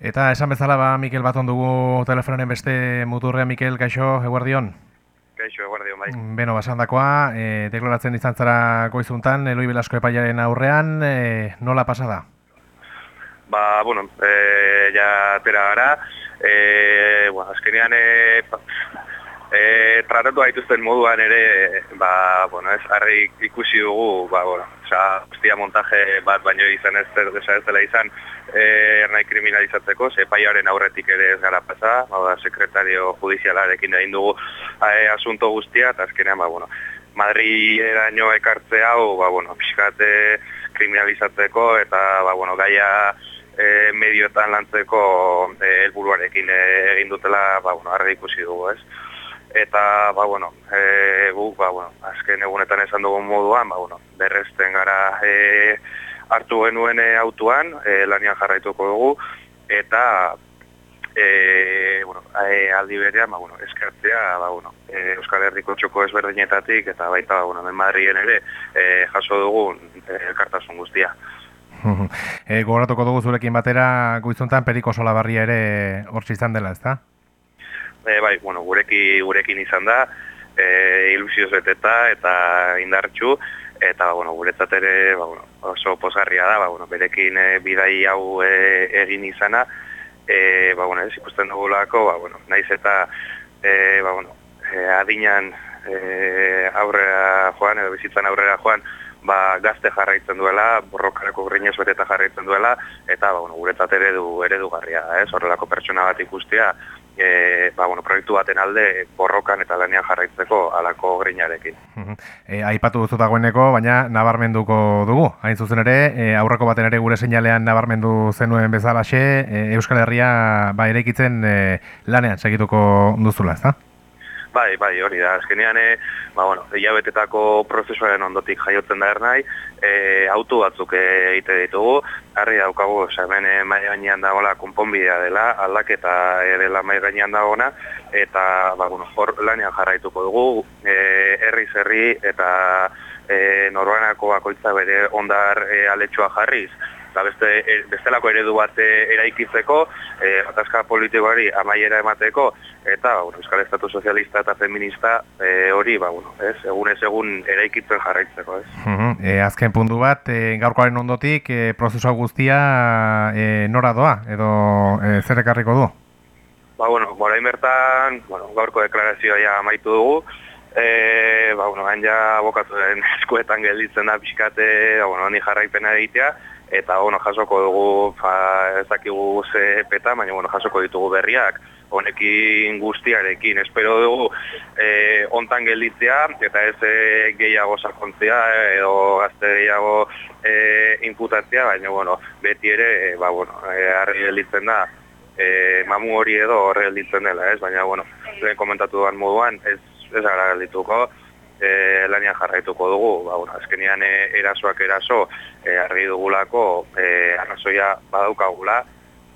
Eta esan bezala ba Mikel baton dugu telefonoren beste muturrea Mikel Kaixo Eguardion. Kaixo Eguardion bai. Beno, basandakoa, eh deklaratzen izan zara goizuntan Eloi Belasko epaiaren aurrean, e, nola pasa da? Ba, bueno, eh ja tera gara. Eh, bueno, azkenean eh eh tratatu gaituzten moduan ere, ba, bueno, ez harri ikusi dugu, ba, bueno, osea, guztia montaje bat baino izan ez ez dela izan, eh ernai kriminalizatzeko, ze epaiaren aurretik ere ez gara pasa, hau da sekretario judizialarekin egin dugu eh, asunto guztia eta azkenean, ba, bueno, Madrileraino ekartze hau, ba, bueno, pixkate kriminalizatzeko eta, ba, bueno, gaia e, medioetan lantzeko e, helburuarekin egin dutela, ba, bueno, argi ikusi dugu, ez? Eta, ba, bueno, e, gu, ba, bueno, azken egunetan esan dugun moduan, ba, bueno, berrezten gara e, hartu genuen e, autuan, e, lanian jarraituko dugu, eta e, bueno, e, aldi berean, ba, bueno, eskertzea, ba, bueno, e, Euskal Herriko txoko ezberdinetatik, eta baita, ba, bueno, Madrien ere, e, jaso dugun e, elkartasun guztia. e, gogoratuko dugu zurekin batera goizuntan periko solabarria ere hortzi izan dela, ezta? E, bai, bueno, gureki, gurekin izan da, e, ilusioz beteta eta indartxu, eta bueno, guretzat ere ba, bueno, oso pozgarria da, ba, bueno, berekin e, bidai hau e, egin izana, e, ba, bueno, ez ikusten dugulako, ba, bueno, naiz eta e, ba, bueno, e, adinan e, aurrera joan, edo bizitzan aurrera joan, ba, gazte jarraitzen duela, borrokarako grinez beteta jarraitzen duela, eta ba, bueno, guretzat eredu, eredu garria, ez, horrelako pertsona bat ikustea, e, ba, bueno, proiektu baten alde borrokan eta lanean jarraitzeko alako grinarekin. E, aipatu duzu dagoeneko, baina nabarmenduko dugu. Hain zuzen ere, e, aurreko baten ere gure seinalean nabarmendu zenuen bezalaxe, e, Euskal Herria ba, ereikitzen e, lanean segituko duzula, ezta? Bai, bai, hori da. Azkenean, e, ba, bueno, hilabetetako prozesuaren ondotik jaiotzen da ernai, e, auto batzuk egite ditugu, harri daukagu, oza, hemen e, mai gainean dagoela konponbidea dela, aldaketa e, dela mai gainean dagoena, eta, ba, bueno, hor lanean jarraituko dugu, e, herri zerri eta e, norbanako bakoitza bere ondar e, aletxoa jarriz, eta beste, e, bestelako eredu bat e, eraikitzeko, e, atazka politikoari amaiera emateko, eta bueno, Euskal Estatu Sozialista eta Feminista e, hori, ba, bueno, ez, egunez egun eraikitzen jarraitzeko, ez. Uh e, azken puntu bat, e, gaurkoaren ondotik, e, prozesua guztia e, nora doa, edo e, zer ekarriko du? Ba, bueno, morain bertan, bueno, gaurko deklarazioa ja amaitu dugu, e, ba, bueno, gain ja abokatuen eskuetan gelditzen da pixkate, ba, bueno, ni jarraipena egitea, eta bueno, jasoko dugu fa ezakigu ze peta, baina bueno, jasoko ditugu berriak honekin guztiarekin. Espero dugu eh hontan gelditzea eta ez e, gehiago sakontzea edo gazte gehiago e, inputatzea, baina bueno, beti ere e, ba bueno, e, argi gelditzen da e, mamu hori edo horre gelditzen dela, ez? Baina bueno, lehen komentatu duan moduan ez ez gara geldituko e, lanian jarraituko dugu, ba, bueno, azkenian e, erasoak eraso e, argi dugulako e, arrazoia badaukagula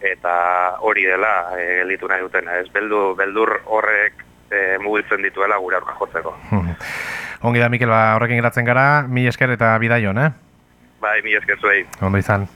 eta hori dela e, gelditu nahi dutena, ez beldu, beldur horrek e, mugitzen dituela gure aurka jotzeko. Ongi da, Mikel, ba, horrekin geratzen gara, mi esker eta bidaion, eh? Bai, mi esker zuei. Ondo izan.